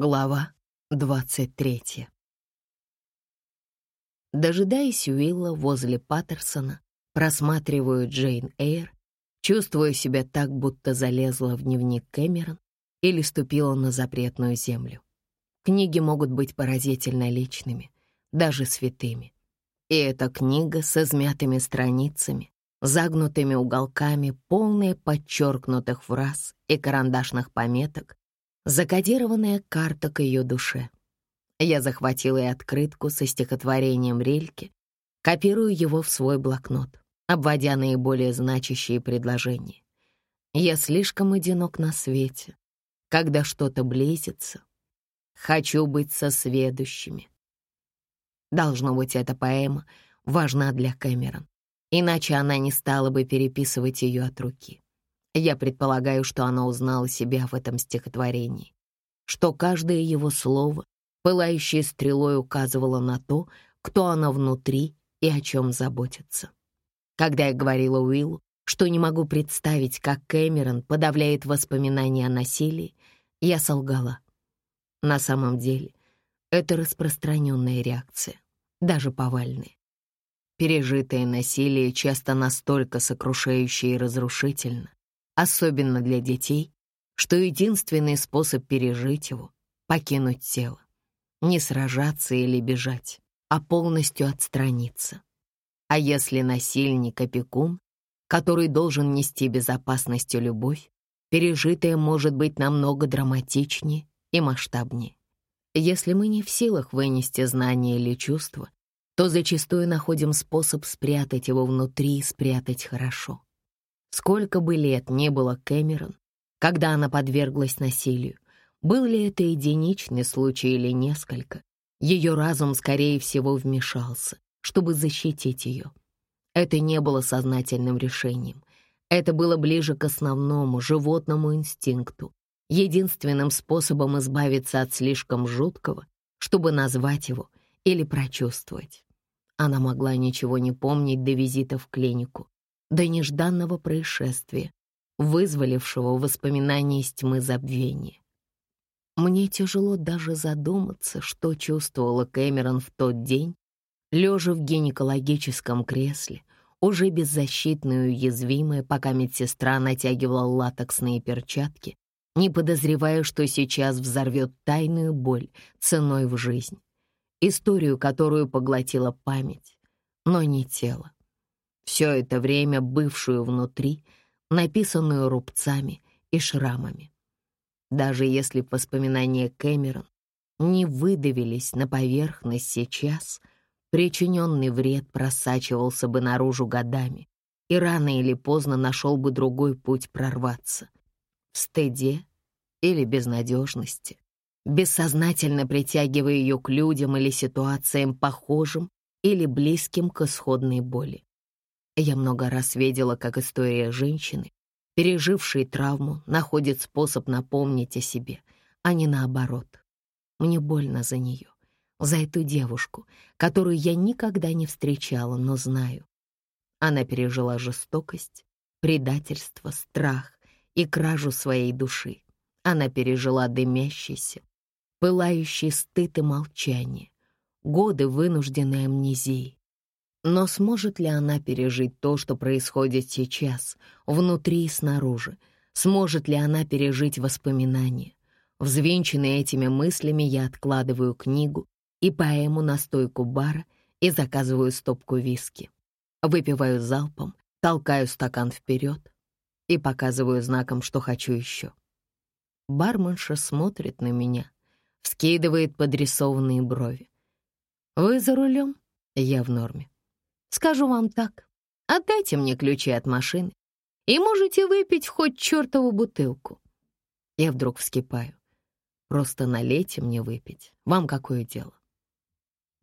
Глава 23 Дожидаясь Уилла возле Паттерсона, просматриваю Джейн Эйр, чувствуя себя так, будто залезла в дневник Кэмерон или ступила на запретную землю. Книги могут быть поразительно личными, даже святыми. И эта книга с измятыми страницами, загнутыми уголками, полная подчеркнутых фраз и карандашных пометок, закодированная карта к ее душе. Я захватила и открытку со стихотворением Рельки, копирую его в свой блокнот, обводя наиболее значащие предложения. Я слишком одинок на свете, когда что-то близится. Хочу быть со сведущими. Должно быть, эта поэма важна для Кэмерон, иначе она не стала бы переписывать ее от руки. Я предполагаю, что она узнала себя в этом стихотворении, что каждое его слово, пылающее стрелой, указывало на то, кто она внутри и о чем заботится. Когда я говорила Уиллу, что не могу представить, как Кэмерон подавляет воспоминания о насилии, я солгала. На самом деле, это распространенная реакция, даже повальная. Пережитое насилие часто настолько сокрушающее и разрушительно, особенно для детей, что единственный способ пережить его — покинуть тело. Не сражаться или бежать, а полностью отстраниться. А если насильник — опекун, который должен нести безопасность и любовь, пережитое может быть намного драматичнее и масштабнее. Если мы не в силах вынести знания или чувства, то зачастую находим способ спрятать его внутри и спрятать хорошо. Сколько бы лет не было Кэмерон, когда она подверглась насилию, был ли это единичный случай или несколько, ее разум, скорее всего, вмешался, чтобы защитить ее. Это не было сознательным решением. Это было ближе к основному животному инстинкту, единственным способом избавиться от слишком жуткого, чтобы назвать его или прочувствовать. Она могла ничего не помнить до визита в клинику, до нежданного происшествия, вызволившего воспоминания из тьмы забвения. Мне тяжело даже задуматься, что чувствовала Кэмерон в тот день, лежа в гинекологическом кресле, уже беззащитная и уязвимая, пока медсестра натягивала латексные перчатки, не подозревая, что сейчас взорвет тайную боль ценой в жизнь, историю, которую поглотила память, но не тело все это время бывшую внутри, написанную рубцами и шрамами. Даже если воспоминания Кэмерон не выдавились на поверхность сейчас, причиненный вред просачивался бы наружу годами и рано или поздно нашел бы другой путь прорваться. В стыде или безнадежности, бессознательно притягивая ее к людям или ситуациям похожим или близким к исходной боли. Я много раз видела, как история женщины, пережившей травму, находит способ напомнить о себе, а не наоборот. Мне больно за нее, за эту девушку, которую я никогда не встречала, но знаю. Она пережила жестокость, предательство, страх и кражу своей души. Она пережила дымящийся, пылающий стыд и молчание, годы вынужденной амнезии, но сможет ли она пережить то, что происходит сейчас, внутри и снаружи? Сможет ли она пережить воспоминания? Взвинченный этими мыслями, я откладываю книгу и поэму на стойку бара и заказываю стопку виски. Выпиваю залпом, толкаю стакан вперед и показываю знаком, что хочу еще. Барменша смотрит на меня, вскидывает подрисованные брови. «Вы за рулем?» Я в норме. Скажу вам так, отдайте мне ключи от машины, и можете выпить хоть чертову бутылку. Я вдруг вскипаю. Просто налейте мне выпить. Вам какое дело?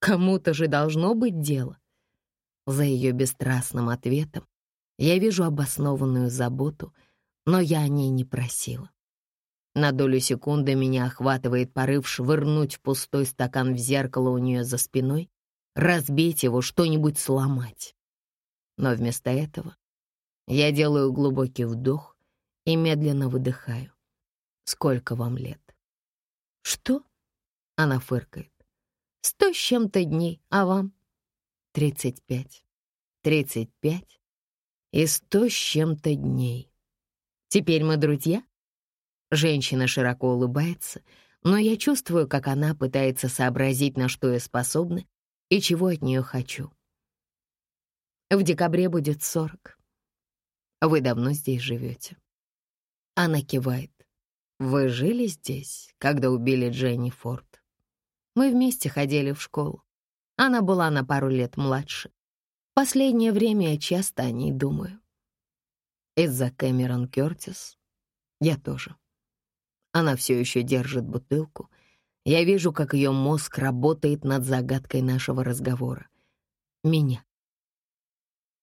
Кому-то же должно быть дело. За ее бесстрастным ответом я вижу обоснованную заботу, но я о ней не просила. На долю секунды меня охватывает порыв швырнуть пустой стакан в зеркало у нее за спиной разбить его, что-нибудь сломать. Но вместо этого я делаю глубокий вдох и медленно выдыхаю. Сколько вам лет? «Что?» — она фыркает. «Сто с чем-то дней, а вам?» «Тридцать пять. Тридцать пять и сто с чем-то дней. Теперь мы друзья?» Женщина широко улыбается, но я чувствую, как она пытается сообразить, на что я способна и чего от нее хочу. В декабре будет сорок. Вы давно здесь живете. Она кивает. Вы жили здесь, когда убили Дженни Форд? Мы вместе ходили в школу. Она была на пару лет младше. Последнее время я часто о ней думаю. Из-за Кэмерон Кёртис я тоже. Она все еще держит бутылку. Я вижу, как ее мозг работает над загадкой нашего разговора. Меня.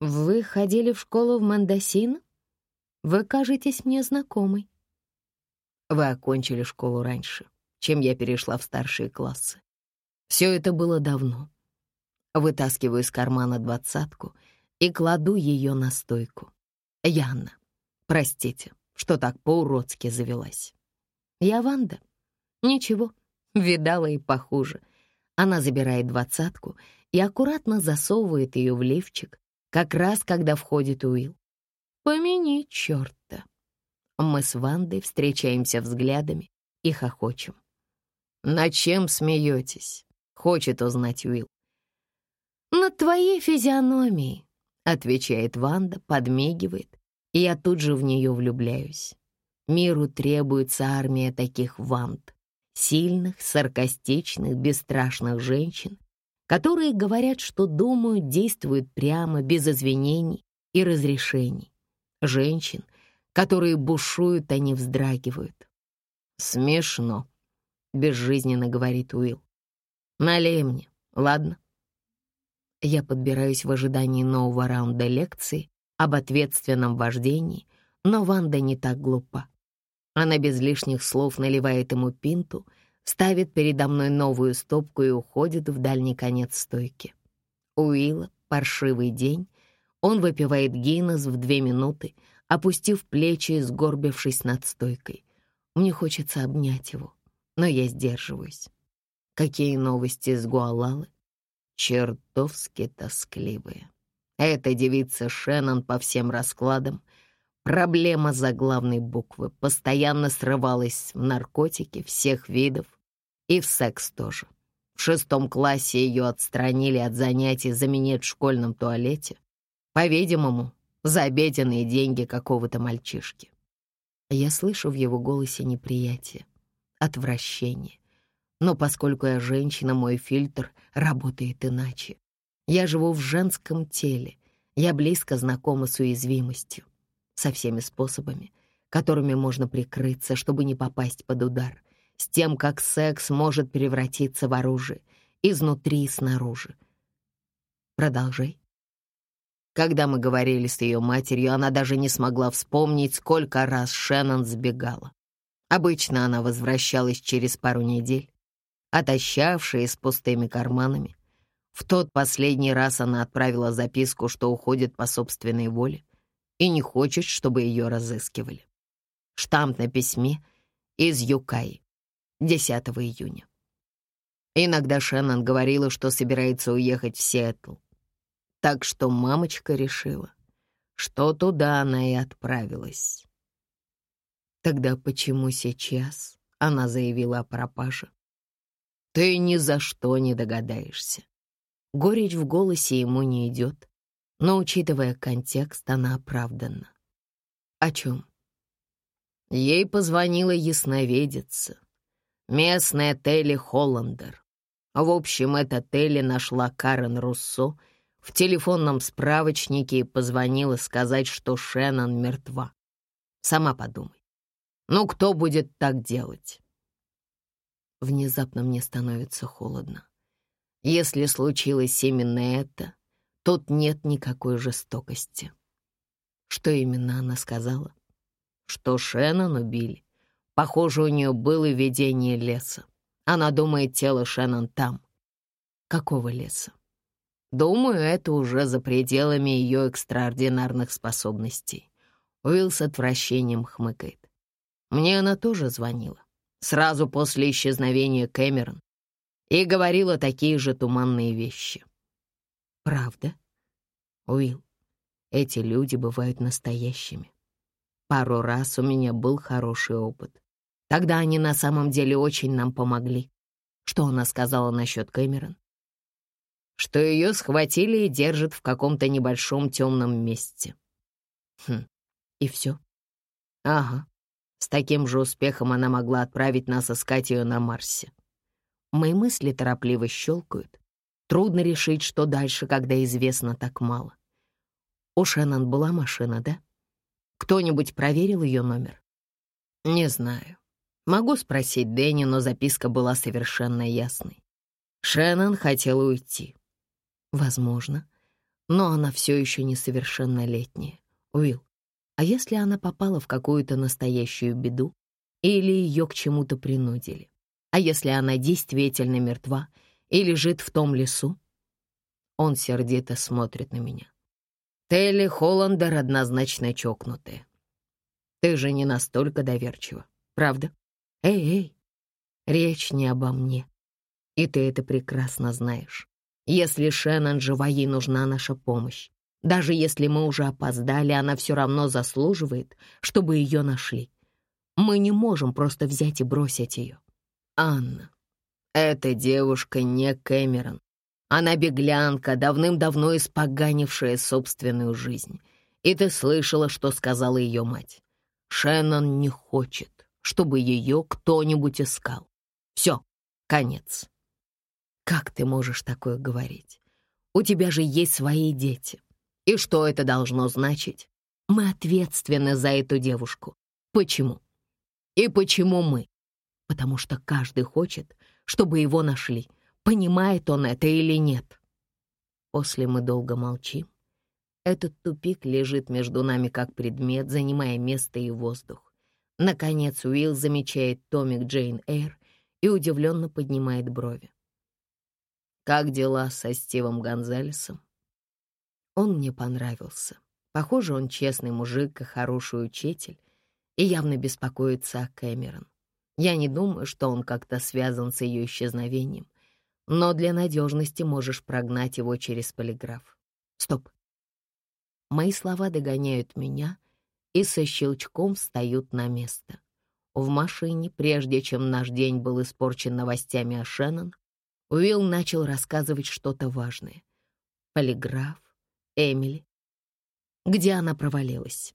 «Вы ходили в школу в Мендосино? Вы кажетесь мне знакомой». Вы окончили школу раньше, чем я перешла в старшие классы. Все это было давно. Вытаскиваю из кармана двадцатку и кладу ее на стойку. Яна, простите, что так по-уродски завелась. Я Ванда. Ничего, видала и похуже. Она забирает двадцатку и аккуратно засовывает ее в лифчик, как раз когда входит Уилл. Помяни черта. Мы с Вандой встречаемся взглядами и хохочем. «На чем смеетесь?» — хочет узнать Уилл. «Над твоей физиономией», — отвечает Ванда, подмигивает, и я тут же в нее влюбляюсь. Миру требуется армия таких Ванд, сильных, саркастичных, бесстрашных женщин, которые говорят, что думают, действуют прямо, без извинений и разрешений. Женщин, которые бушуют, а не вздрагивают. «Смешно», — безжизненно говорит Уилл. «Налей мне, ладно?» Я подбираюсь в ожидании нового раунда лекции об ответственном вождении, но Ванда не так глупа. Она без лишних слов наливает ему пинту, ставит передо мной новую стопку и уходит в дальний конец стойки. Уилла паршивый день. Он выпивает Гиннес в две минуты, опустив плечи и сгорбившись над стойкой. Мне хочется обнять его, но я сдерживаюсь. Какие новости из Гуалалы? Чертовски тоскливые. Эта девица Шеннон по всем раскладам Проблема заглавной буквы постоянно срывалась в наркотики всех видов и в секс тоже. В шестом классе ее отстранили от занятий за минет в школьном туалете, по-видимому, за обеденные деньги какого-то мальчишки. Я слышу в его голосе неприятие, отвращение. Но поскольку я женщина, мой фильтр работает иначе. Я живу в женском теле, я близко знакома с уязвимостью со всеми способами, которыми можно прикрыться, чтобы не попасть под удар, с тем, как секс может превратиться в оружие изнутри и снаружи. Продолжай. Когда мы говорили с ее матерью, она даже не смогла вспомнить, сколько раз Шеннон сбегала. Обычно она возвращалась через пару недель, отощавшая с пустыми карманами. В тот последний раз она отправила записку, что уходит по собственной воле, и не хочет, чтобы ее разыскивали. Штамп на письме из Юкаи, 10 июня. Иногда Шеннон говорила, что собирается уехать в Сиэтл. Так что мамочка решила, что туда она и отправилась. Тогда почему сейчас она заявила о пропаже? Ты ни за что не догадаешься. Горечь в голосе ему не идет, но, учитывая контекст, она оправдана. О чем? Ей позвонила ясновидица, местная Телли Холландер. В общем, эта Телли нашла Карен Руссо в телефонном справочнике и позвонила сказать, что Шеннон мертва. Сама подумай. Ну, кто будет так делать? Внезапно мне становится холодно. Если случилось именно это, Тут нет никакой жестокости. Что именно она сказала? Что Шеннон убили. Похоже, у нее было видение леса. Она думает, тело Шеннон там. Какого леса? Думаю, это уже за пределами ее экстраординарных способностей. Уилл с отвращением хмыкает. Мне она тоже звонила. сразу после исчезновения Кэмерон, и говорила такие же туманные вещи. Правда? Уилл, эти люди бывают настоящими. Пару раз у меня был хороший опыт. Тогда они на самом деле очень нам помогли. Что она сказала насчет Кэмерон? Что ее схватили и держат в каком-то небольшом темном месте. Хм, и все? Ага. С таким же успехом она могла отправить нас искать ее на Марсе. Мои мысли торопливо щелкают. Трудно решить, что дальше, когда известно так мало. У Шеннон была машина, да? Кто-нибудь проверил ее номер? Не знаю. Могу спросить Дэнни, но записка была совершенно ясной. Шеннон хотела уйти. Возможно. Но она все еще несовершеннолетняя. Уилл, а если она попала в какую-то настоящую беду или ее к чему-то принудили? А если она действительно мертва и лежит в том лесу? Он сердито смотрит на меня. Телли Холландер однозначно чокнутая. Ты же не настолько доверчива, правда? Эй, эй, речь не обо мне. И ты это прекрасно знаешь. Если Шеннон жива, ей нужна наша помощь. Даже если мы уже опоздали, она все равно заслуживает, чтобы ее нашли. Мы не можем просто взять и бросить ее. Анна, эта девушка не Кэмерон. Она беглянка, давным-давно испоганившая собственную жизнь. И ты слышала, что сказала ее мать. Шеннон не хочет, чтобы ее кто-нибудь искал. Все, конец. Как ты можешь такое говорить? У тебя же есть свои дети. И что это должно значить? Мы ответственны за эту девушку. Почему? И почему мы? Потому что каждый хочет, чтобы его нашли — понимает он это или нет. После мы долго молчим. Этот тупик лежит между нами как предмет, занимая место и воздух. Наконец Уилл замечает томик Джейн Эйр и удивленно поднимает брови. «Как дела со Стивом Гонзалесом?» Он мне понравился. Похоже, он честный мужик и хороший учитель, и явно беспокоится о Кэмерон. Я не думаю, что он как-то связан с ее исчезновением но для надежности можешь прогнать его через полиграф. Стоп. Мои слова догоняют меня и со щелчком встают на место. В машине, прежде чем наш день был испорчен новостями о Шеннон, Уилл начал рассказывать что-то важное. Полиграф, Эмили. Где она провалилась?